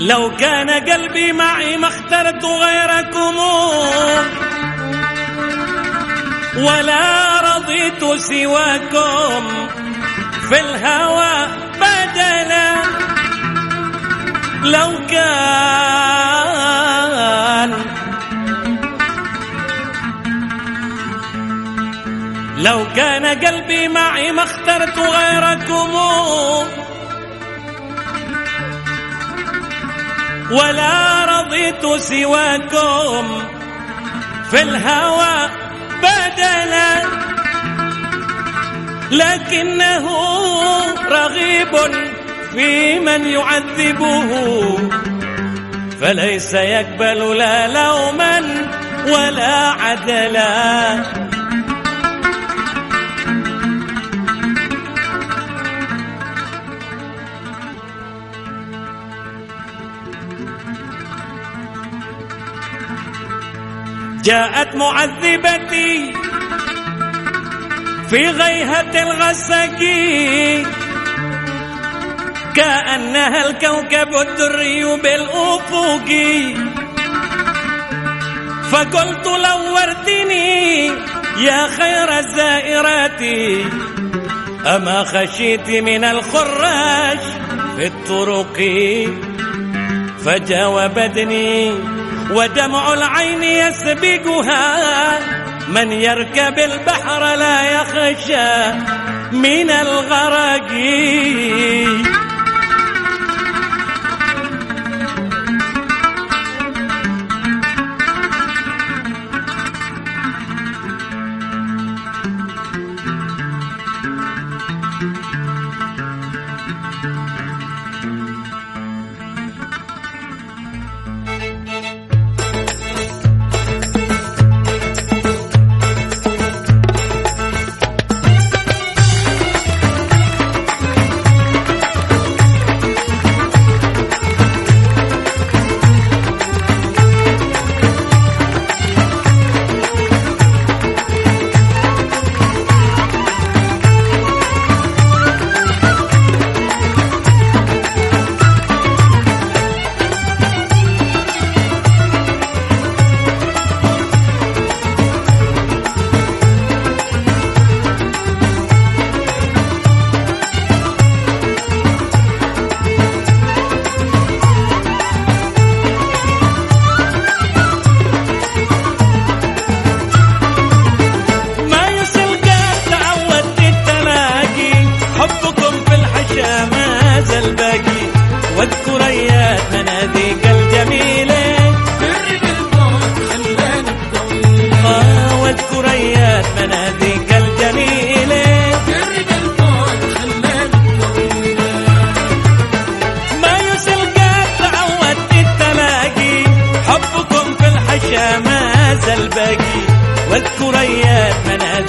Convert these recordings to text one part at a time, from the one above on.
لو كان قلبي معي ما اخترت غيركم. ولا رضيت سواكم. في الهوى بدلا. لو كان. لو كان قلبي معي ما اخترت غيركم. ولا رضيت سواكم في الهوى بدلا. لكنه رغيب في من يعذبه فليس يقبل لا لوما ولا عدلا. جاءت معذبتي في غيهة الغسق كأنها الكوكب الدري بالأفق. فقلت لو وردني يا خير الزائرات. أما خشيت من الخراج في الطرق فجاوبتني ودمع العين يسبقها. من يركب البحر لا يخشى من الغرق. الحشا ما زال باقي. واذكر مناديك الجميله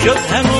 واقدر شوف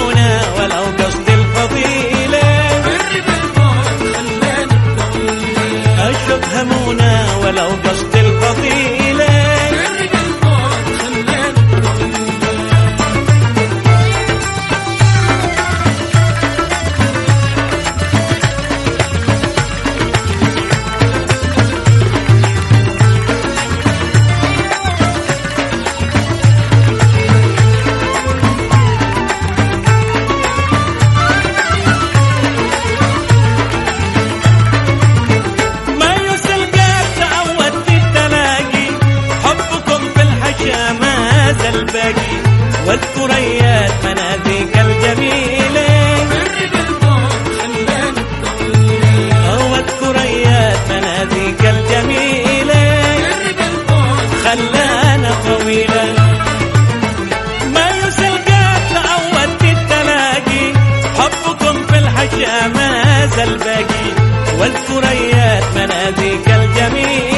الثريات مناديك الجميل